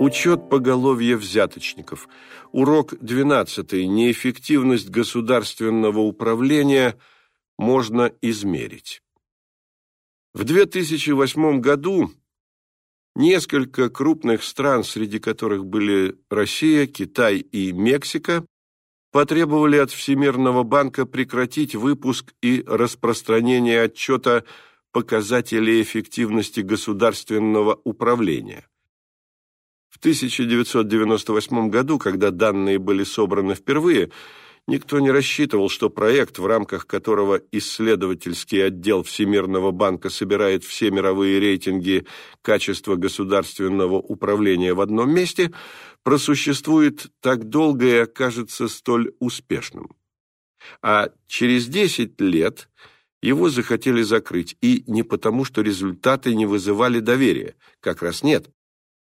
Учет поголовья взяточников. Урок 12. Неэффективность государственного управления можно измерить. В 2008 году несколько крупных стран, среди которых были Россия, Китай и Мексика, потребовали от Всемирного банка прекратить выпуск и распространение отчета показателей эффективности государственного управления. В 1998 году, когда данные были собраны впервые, никто не рассчитывал, что проект, в рамках которого исследовательский отдел Всемирного банка собирает все мировые рейтинги качества государственного управления в одном месте, просуществует так долго и окажется столь успешным. А через 10 лет его захотели закрыть, и не потому, что результаты не вызывали доверия, как раз нет.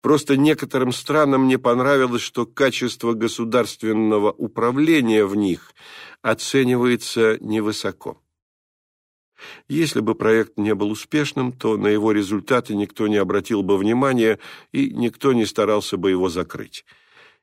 Просто некоторым странам не понравилось, что качество государственного управления в них оценивается невысоко. Если бы проект не был успешным, то на его результаты никто не обратил бы внимания и никто не старался бы его закрыть.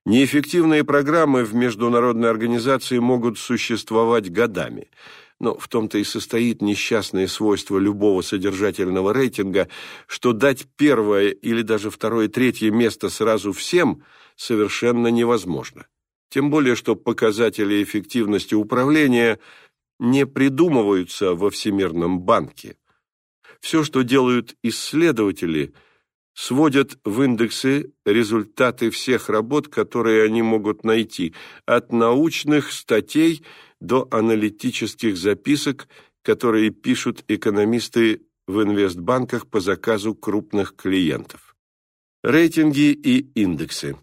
Неэффективные программы в международной организации могут существовать годами – но в том-то и состоит несчастное свойство любого содержательного рейтинга, что дать первое или даже второе, третье место сразу всем совершенно невозможно. Тем более, что показатели эффективности управления не придумываются во Всемирном банке. Все, что делают исследователи, сводят в индексы результаты всех работ, которые они могут найти, от научных статей – до аналитических записок, которые пишут экономисты в инвестбанках по заказу крупных клиентов. Рейтинги и индексы.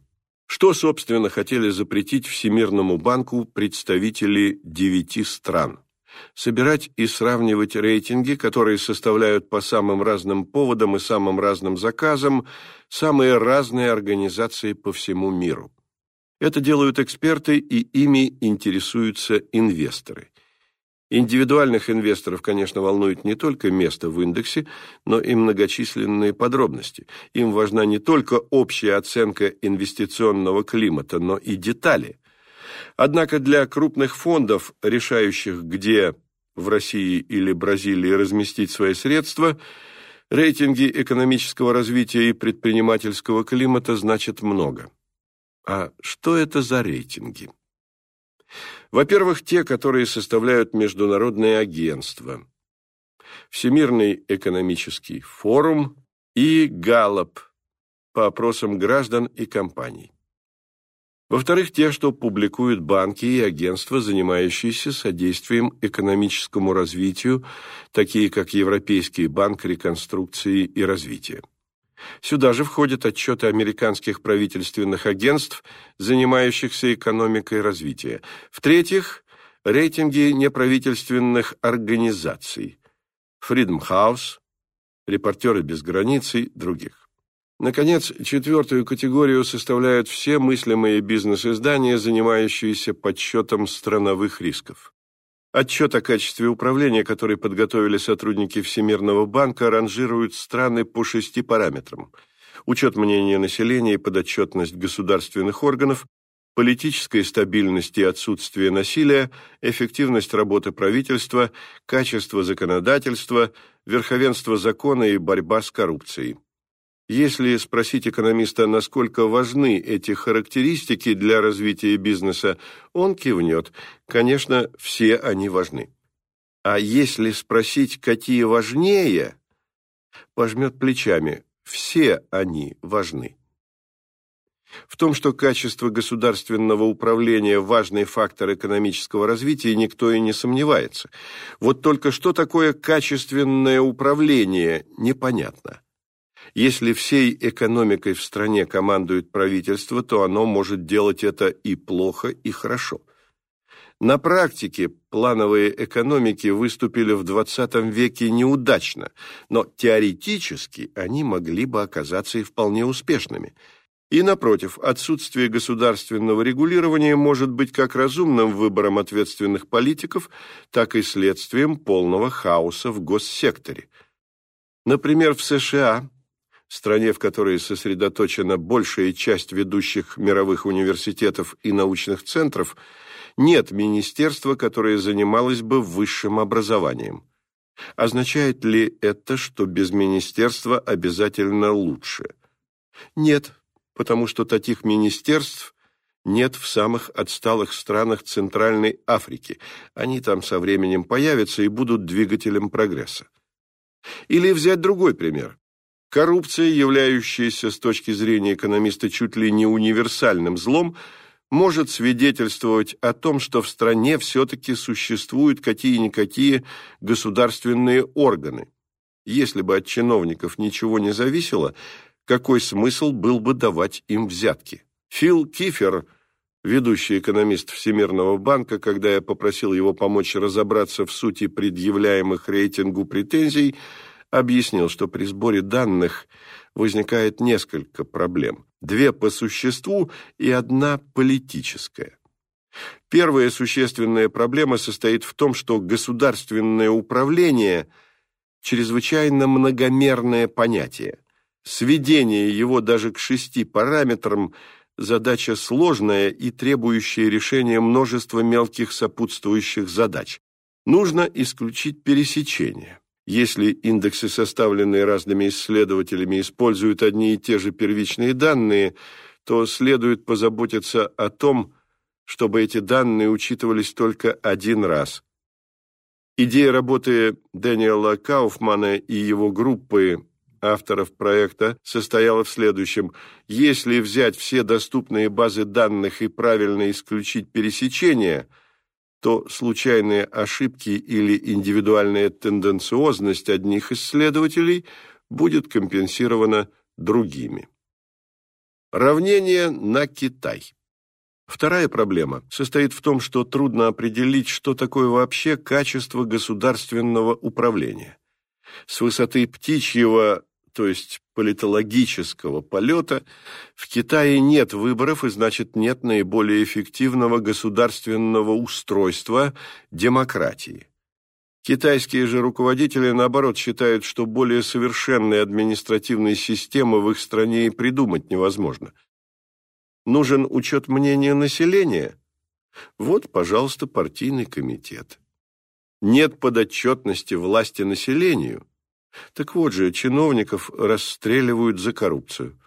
Что, собственно, хотели запретить Всемирному банку представители девяти стран? Собирать и сравнивать рейтинги, которые составляют по самым разным поводам и самым разным заказам самые разные организации по всему миру. Это делают эксперты, и ими интересуются инвесторы. Индивидуальных инвесторов, конечно, волнует не только место в индексе, но и многочисленные подробности. Им важна не только общая оценка инвестиционного климата, но и детали. Однако для крупных фондов, решающих, где в России или Бразилии разместить свои средства, рейтинги экономического развития и предпринимательского климата значат много. А что это за рейтинги? Во-первых, те, которые составляют международные агентства. Всемирный экономический форум и Галлоп по опросам граждан и компаний. Во-вторых, те, что публикуют банки и агентства, занимающиеся содействием экономическому развитию, такие как Европейский банк реконструкции и развития. Сюда же входят отчеты американских правительственных агентств, занимающихся экономикой развития. В-третьих, рейтинги неправительственных организаций Freedom House, Репортеры без границ и других. Наконец, четвертую категорию составляют все мыслимые бизнес-издания, занимающиеся подсчетом страновых рисков. Отчет о качестве управления, который подготовили сотрудники Всемирного банка, ранжирует страны по шести параметрам. Учет мнения населения и подотчетность государственных органов, политическая стабильность и отсутствие насилия, эффективность работы правительства, качество законодательства, верховенство закона и борьба с коррупцией. Если спросить экономиста, насколько важны эти характеристики для развития бизнеса, он кивнет. Конечно, все они важны. А если спросить, какие важнее, пожмет плечами. Все они важны. В том, что качество государственного управления – важный фактор экономического развития, никто и не сомневается. Вот только что такое качественное управление – непонятно. Если всей экономикой в стране командует правительство, то оно может делать это и плохо, и хорошо. На практике плановые экономики выступили в XX веке неудачно, но теоретически они могли бы оказаться и вполне успешными. И, напротив, отсутствие государственного регулирования может быть как разумным выбором ответственных политиков, так и следствием полного хаоса в госсекторе. Например, в США стране, в которой сосредоточена большая часть ведущих мировых университетов и научных центров, нет министерства, которое занималось бы высшим образованием. Означает ли это, что без министерства обязательно лучше? Нет, потому что таких министерств нет в самых отсталых странах Центральной Африки. Они там со временем появятся и будут двигателем прогресса. Или взять другой пример. Коррупция, являющаяся с точки зрения экономиста чуть ли не универсальным злом, может свидетельствовать о том, что в стране все-таки существуют какие-никакие государственные органы. Если бы от чиновников ничего не зависело, какой смысл был бы давать им взятки? Фил Кифер, ведущий экономист Всемирного банка, когда я попросил его помочь разобраться в сути предъявляемых рейтингу претензий, объяснил, что при сборе данных возникает несколько проблем. Две по существу и одна политическая. Первая существенная проблема состоит в том, что государственное управление – чрезвычайно многомерное понятие. Сведение его даже к шести параметрам – задача сложная и требующая решения множества мелких сопутствующих задач. Нужно исключить пересечение. Если индексы, составленные разными исследователями, используют одни и те же первичные данные, то следует позаботиться о том, чтобы эти данные учитывались только один раз. Идея работы Дэниела Кауфмана и его группы авторов проекта состояла в следующем. Если взять все доступные базы данных и правильно исключить пересечения – то случайные ошибки или индивидуальная тенденциозность одних исследователей будет компенсирована другими. Равнение на Китай. Вторая проблема состоит в том, что трудно определить, что такое вообще качество государственного управления. С высоты птичьего то есть политологического полета, в Китае нет выборов и, значит, нет наиболее эффективного государственного устройства демократии. Китайские же руководители, наоборот, считают, что более совершенной административной системы в их стране и придумать невозможно. Нужен учет мнения населения? Вот, пожалуйста, партийный комитет. Нет подотчетности власти населению – так вот же, чиновников расстреливают за коррупцию.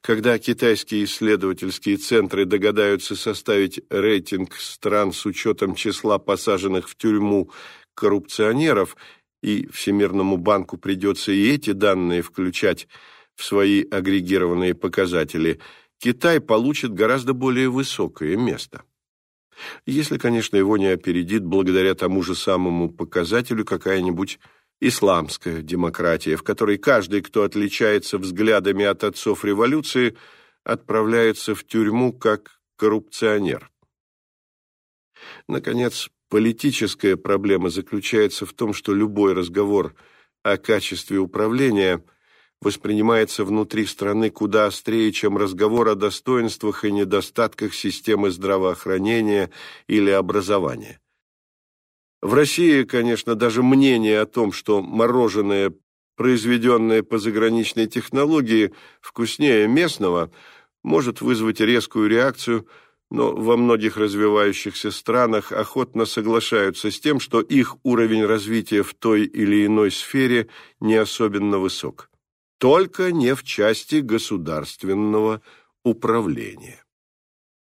Когда китайские исследовательские центры догадаются составить рейтинг стран с учетом числа посаженных в тюрьму коррупционеров, и Всемирному банку придется и эти данные включать в свои агрегированные показатели, Китай получит гораздо более высокое место. Если, конечно, его не опередит благодаря тому же самому показателю какая-нибудь исламская демократия, в которой каждый, кто отличается взглядами от отцов революции, отправляется в тюрьму как коррупционер. Наконец, политическая проблема заключается в том, что любой разговор о качестве управления воспринимается внутри страны куда острее, чем разговор о достоинствах и недостатках системы здравоохранения или образования. В России, конечно, даже мнение о том, что мороженое, произведенное по заграничной технологии, вкуснее местного, может вызвать резкую реакцию, но во многих развивающихся странах охотно соглашаются с тем, что их уровень развития в той или иной сфере не особенно высок. Только не в части государственного управления.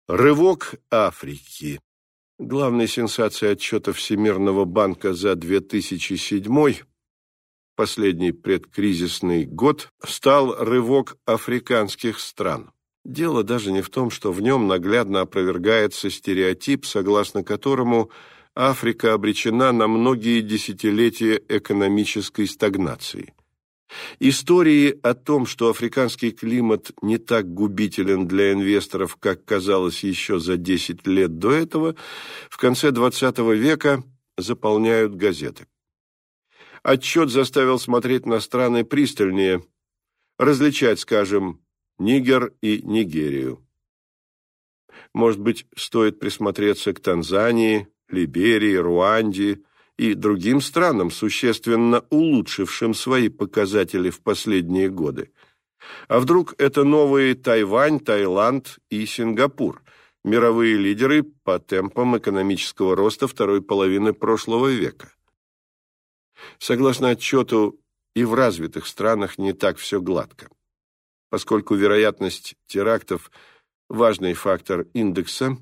Рывок Африки Главной сенсацией отчета Всемирного банка за 2007 последний предкризисный год, стал рывок африканских стран. Дело даже не в том, что в нем наглядно опровергается стереотип, согласно которому Африка обречена на многие десятилетия экономической стагнации – Истории о том, что африканский климат не так губителен для инвесторов, как казалось еще за 10 лет до этого, в конце XX века заполняют газеты. Отчет заставил смотреть на страны пристальнее, различать, скажем, Нигер и Нигерию. Может быть, стоит присмотреться к Танзании, Либерии, Руанде, и другим странам, существенно улучшившим свои показатели в последние годы. А вдруг это новые Тайвань, Таиланд и Сингапур, мировые лидеры по темпам экономического роста второй половины прошлого века? Согласно отчету, и в развитых странах не так все гладко. Поскольку вероятность терактов – важный фактор индекса,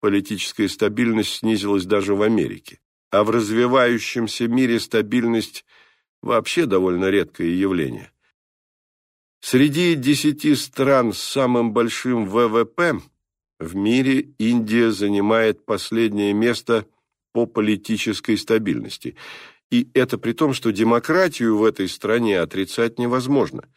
политическая стабильность снизилась даже в Америке. А в развивающемся мире стабильность – вообще довольно редкое явление. Среди десяти стран с самым большим ВВП в мире Индия занимает последнее место по политической стабильности. И это при том, что демократию в этой стране отрицать невозможно.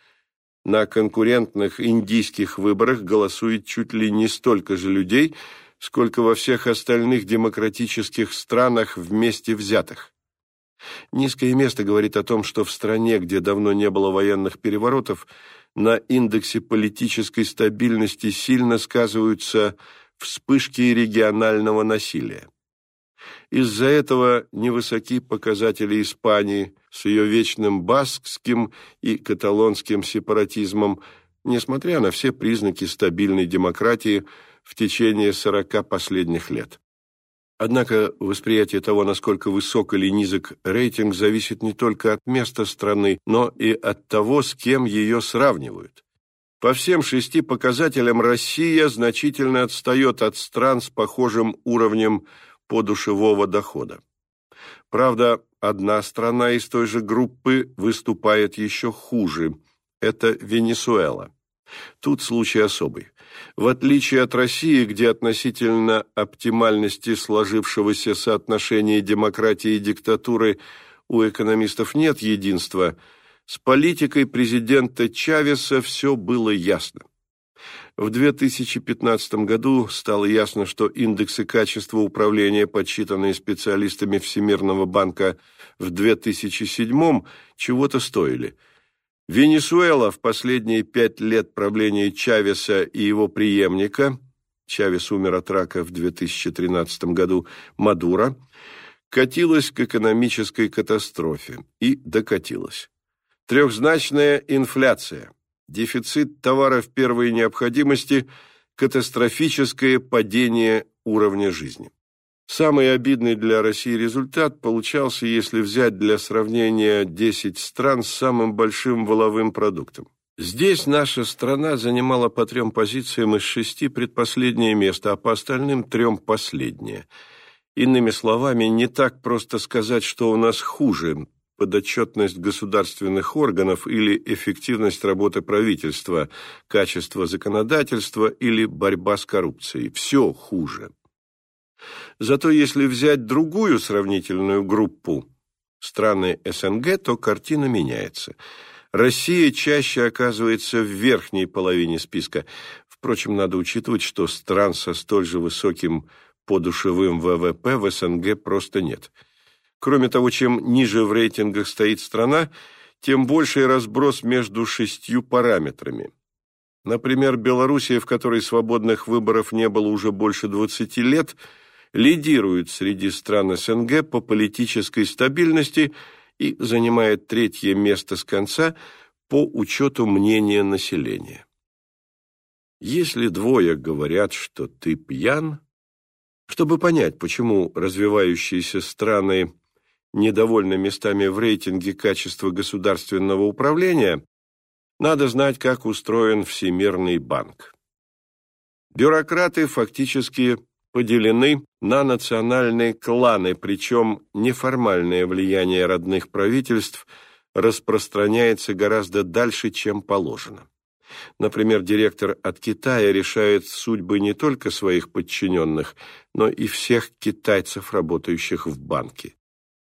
На конкурентных индийских выборах голосует чуть ли не столько же людей, сколько во всех остальных демократических странах вместе взятых. Низкое место говорит о том, что в стране, где давно не было военных переворотов, на индексе политической стабильности сильно сказываются вспышки регионального насилия. Из-за этого невысоки показатели Испании с ее вечным баскским и каталонским сепаратизмом, несмотря на все признаки стабильной демократии в течение 40 последних лет. Однако восприятие того, насколько высок или низок рейтинг, зависит не только от места страны, но и от того, с кем ее сравнивают. По всем шести показателям Россия значительно отстает от стран с похожим уровнем подушевого дохода. Правда, одна страна из той же группы выступает еще хуже – это Венесуэла. Тут случай особый. В отличие от России, где относительно оптимальности сложившегося соотношения демократии и диктатуры у экономистов нет единства, с политикой президента Чавеса все было ясно. В 2015 году стало ясно, что индексы качества управления, подсчитанные специалистами Всемирного банка в 2007 чего-то стоили – Венесуэла в последние пять лет правления Чавеса и его преемника, Чавес умер от рака в 2013 году, Мадуро, катилась к экономической катастрофе и докатилась. Трехзначная инфляция, дефицит товаров первой необходимости, катастрофическое падение уровня жизни. Самый обидный для России результат получался, если взять для сравнения 10 стран с самым большим воловым продуктом. Здесь наша страна занимала по трем позициям из шести предпоследнее место, а по остальным трем последнее. Иными словами, не так просто сказать, что у нас хуже подотчетность государственных органов или эффективность работы правительства, качество законодательства или борьба с коррупцией. Все хуже. Зато если взять другую сравнительную группу, страны СНГ, то картина меняется. Россия чаще оказывается в верхней половине списка. Впрочем, надо учитывать, что стран со столь же высоким подушевым ВВП в СНГ просто нет. Кроме того, чем ниже в рейтингах стоит страна, тем больший разброс между шестью параметрами. Например, Белоруссия, в которой свободных выборов не было уже больше 20 лет – лидирует среди стран СНГ по политической стабильности и занимает третье место с конца по учету мнения населения. Если двое говорят, что ты пьян, чтобы понять, почему развивающиеся страны недовольны местами в рейтинге качества государственного управления, надо знать, как устроен Всемирный банк. Бюрократы фактически поделены на национальные кланы, причем неформальное влияние родных правительств распространяется гораздо дальше, чем положено. Например, директор от Китая решает судьбы не только своих подчиненных, но и всех китайцев, работающих в банке.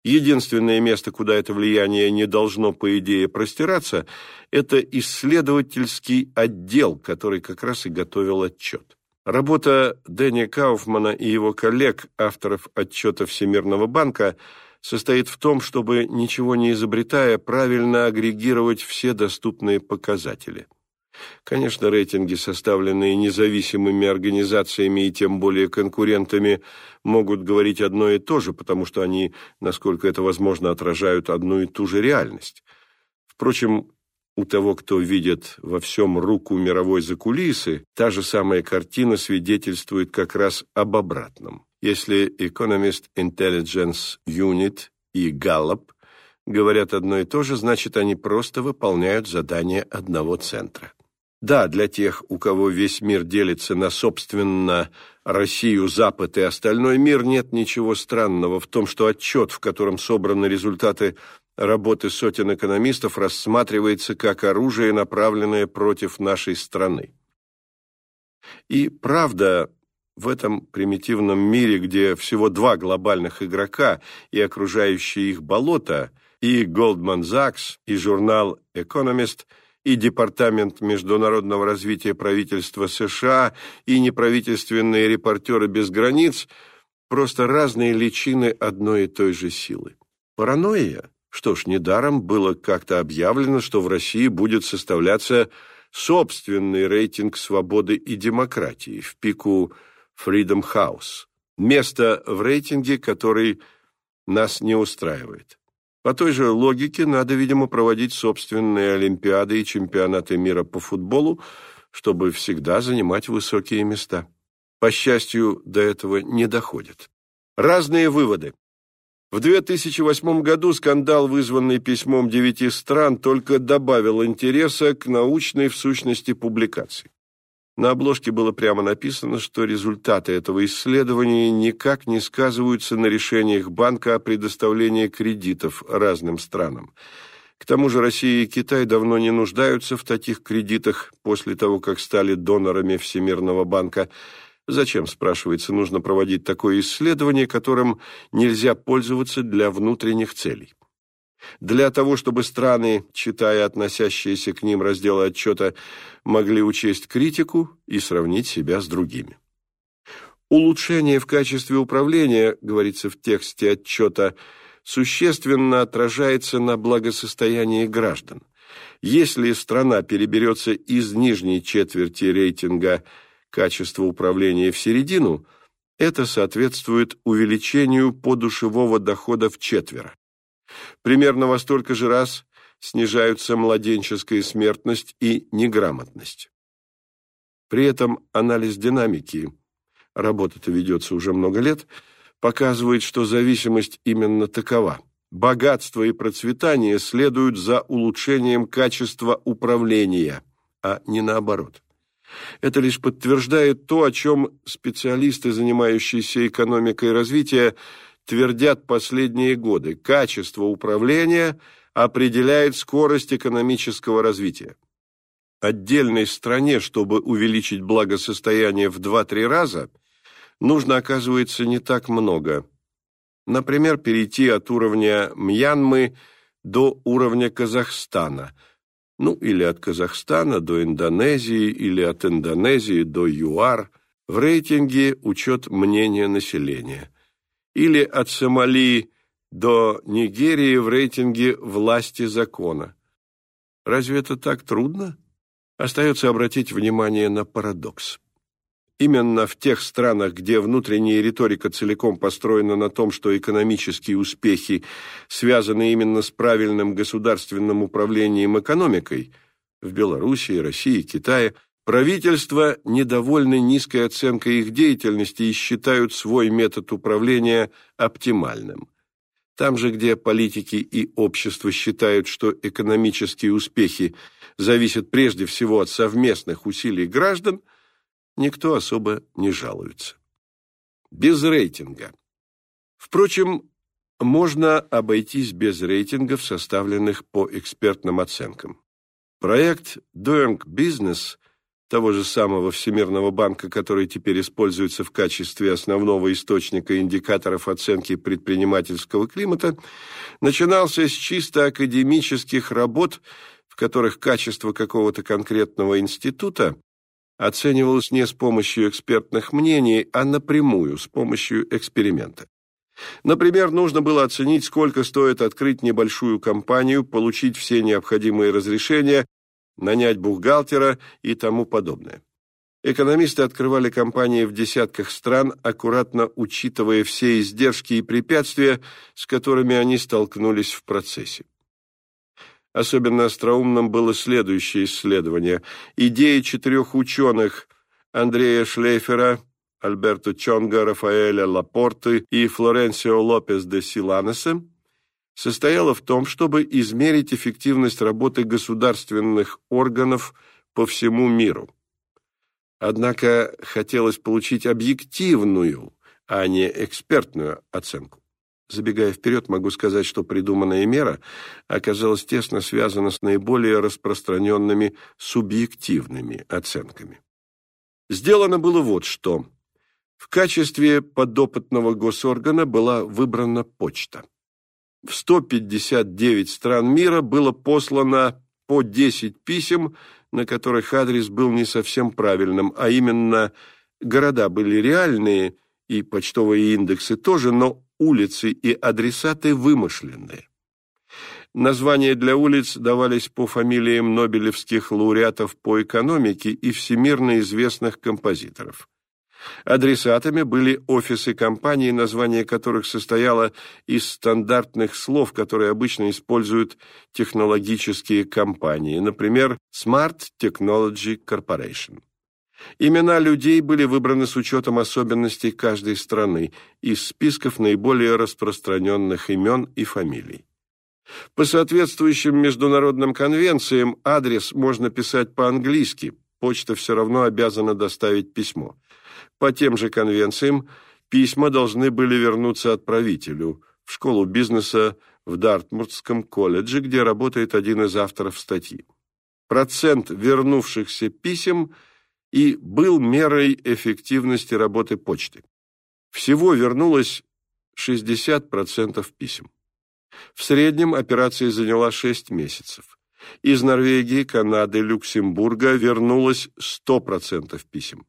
Единственное место, куда это влияние не должно, по идее, простираться, это исследовательский отдел, который как раз и готовил отчет. Работа Дэнни Кауфмана и его коллег, авторов отчета Всемирного банка, состоит в том, чтобы, ничего не изобретая, правильно агрегировать все доступные показатели. Конечно, рейтинги, составленные независимыми организациями и тем более конкурентами, могут говорить одно и то же, потому что они, насколько это возможно, отражают одну и ту же реальность. Впрочем, у того, кто видит во всем руку мировой закулисы, та же самая картина свидетельствует как раз об обратном. Если Economist Intelligence Unit и Gallup говорят одно и то же, значит, они просто выполняют задание одного центра. Да, для тех, у кого весь мир делится на, собственно, Россию, Запад и остальной мир, нет ничего странного в том, что отчет, в котором собраны результаты работы сотен экономистов, рассматривается как оружие, направленное против нашей страны. И правда, в этом примитивном мире, где всего два глобальных игрока и окружающие их болото, и Goldman Sachs, и журнал Economist – и Департамент международного развития правительства США, и неправительственные репортеры без границ – просто разные личины одной и той же силы. Паранойя? Что ж, недаром было как-то объявлено, что в России будет составляться собственный рейтинг свободы и демократии в пику Freedom House. Место в рейтинге, который нас не устраивает. По той же логике надо, видимо, проводить собственные Олимпиады и чемпионаты мира по футболу, чтобы всегда занимать высокие места. По счастью, до этого не доходит. Разные выводы. В 2008 году скандал, вызванный письмом девяти стран, только добавил интереса к научной в сущности публикации. На обложке было прямо написано, что результаты этого исследования никак не сказываются на решениях банка о предоставлении кредитов разным странам. К тому же Россия и Китай давно не нуждаются в таких кредитах после того, как стали донорами Всемирного банка. Зачем, спрашивается, нужно проводить такое исследование, которым нельзя пользоваться для внутренних целей? Для того, чтобы страны, читая относящиеся к ним разделы отчета, могли учесть критику и сравнить себя с другими. Улучшение в качестве управления, говорится в тексте отчета, существенно отражается на благосостоянии граждан. Если страна переберется из нижней четверти рейтинга качества управления в середину, это соответствует увеличению подушевого дохода в четверо. Примерно во столько же раз снижаются младенческая смертность и неграмотность. При этом анализ динамики, работа-то ведется уже много лет, показывает, что зависимость именно такова. Богатство и процветание следуют за улучшением качества управления, а не наоборот. Это лишь подтверждает то, о чем специалисты, занимающиеся экономикой развития, твердят последние годы. Качество управления определяет скорость экономического развития. Отдельной стране, чтобы увеличить благосостояние в 2-3 раза, нужно, оказывается, не так много. Например, перейти от уровня Мьянмы до уровня Казахстана, ну или от Казахстана до Индонезии, или от Индонезии до ЮАР, в рейтинге учет мнения населения или от Сомали до Нигерии в рейтинге власти закона. Разве это так трудно? Остается обратить внимание на парадокс. Именно в тех странах, где внутренняя риторика целиком построена на том, что экономические успехи связаны именно с правильным государственным управлением экономикой, в Белоруссии, России, Китае – Правительства недовольны низкой оценкой их деятельности и считают свой метод управления оптимальным. Там же, где политики и общество считают, что экономические успехи зависят прежде всего от совместных усилий граждан, никто особо не жалуется. Без рейтинга. Впрочем, можно обойтись без рейтингов, составленных по экспертным оценкам. Проект Doing Business того же самого Всемирного банка, который теперь используется в качестве основного источника индикаторов оценки предпринимательского климата, начинался с чисто академических работ, в которых качество какого-то конкретного института оценивалось не с помощью экспертных мнений, а напрямую, с помощью эксперимента. Например, нужно было оценить, сколько стоит открыть небольшую компанию, получить все необходимые разрешения нанять бухгалтера и тому подобное. Экономисты открывали компании в десятках стран, аккуратно учитывая все издержки и препятствия, с которыми они столкнулись в процессе. Особенно остроумным было следующее исследование. Идея четырех ученых Андрея Шлейфера, Альберто Чонга, Рафаэля Лапорты и Флоренсио Лопес де Силанеса состояла в том, чтобы измерить эффективность работы государственных органов по всему миру. Однако хотелось получить объективную, а не экспертную оценку. Забегая вперед, могу сказать, что придуманная мера оказалась тесно связана с наиболее распространенными субъективными оценками. Сделано было вот что. В качестве подопытного госоргана была выбрана почта. В 159 стран мира было послано по 10 писем, на которых адрес был не совсем правильным, а именно города были реальные и почтовые индексы тоже, но улицы и адресаты вымышленные. Названия для улиц давались по фамилиям нобелевских лауреатов по экономике и всемирно известных композиторов. Адресатами были офисы компаний, название которых состояло из стандартных слов, которые обычно используют технологические компании, например, Smart Technology Corporation. Имена людей были выбраны с учетом особенностей каждой страны из списков наиболее распространенных имен и фамилий. По соответствующим международным конвенциям адрес можно писать по-английски, почта все равно обязана доставить письмо. По тем же конвенциям письма должны были вернуться отправителю в школу бизнеса в Дартмуртском колледже, где работает один из авторов статьи. Процент вернувшихся писем – и был мерой эффективности работы почты. Всего вернулось 60% писем. В среднем операция заняла 6 месяцев. Из Норвегии, Канады, Люксембурга вернулось 100% писем.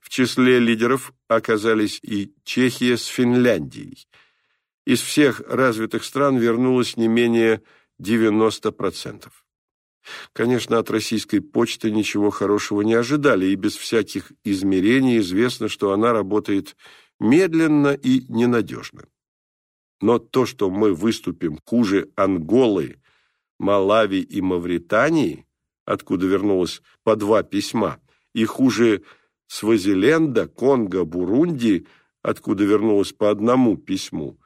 В числе лидеров оказались и Чехия с Финляндией. Из всех развитых стран вернулось не менее 90%. Конечно, от российской почты ничего хорошего не ожидали, и без всяких измерений известно, что она работает медленно и ненадежно. Но то, что мы выступим хуже Анголы, Малави и Мавритании, откуда вернулось по два письма, и хуже Свазиленда, Конго, Бурунди, откуда вернулось по одному письму,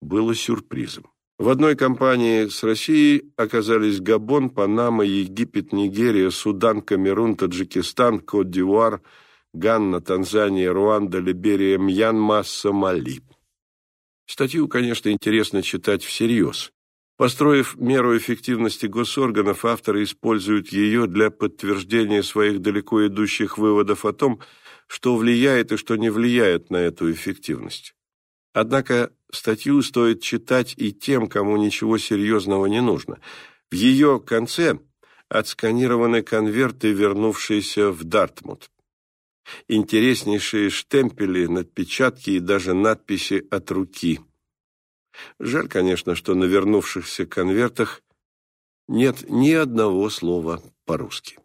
было сюрпризом. В одной компании с Россией оказались Габон, Панама, Египет, Нигерия, Судан, Камерун, Таджикистан, Кот-д'Ивуар, Ганна, Танзания, Руанда, Либерия, Мьянма, Сомали. Статью, конечно, интересно читать всерьез. Построив меру эффективности госорганов, авторы используют ее для подтверждения своих далеко идущих выводов о том, что влияет и что не влияет на эту эффективность. Однако статью стоит читать и тем, кому ничего серьезного не нужно. В ее конце отсканированы конверты, вернувшиеся в Дартмут. Интереснейшие штемпели, надпечатки и даже надписи от руки. Жаль, конечно, что на вернувшихся конвертах нет ни одного слова по-русски.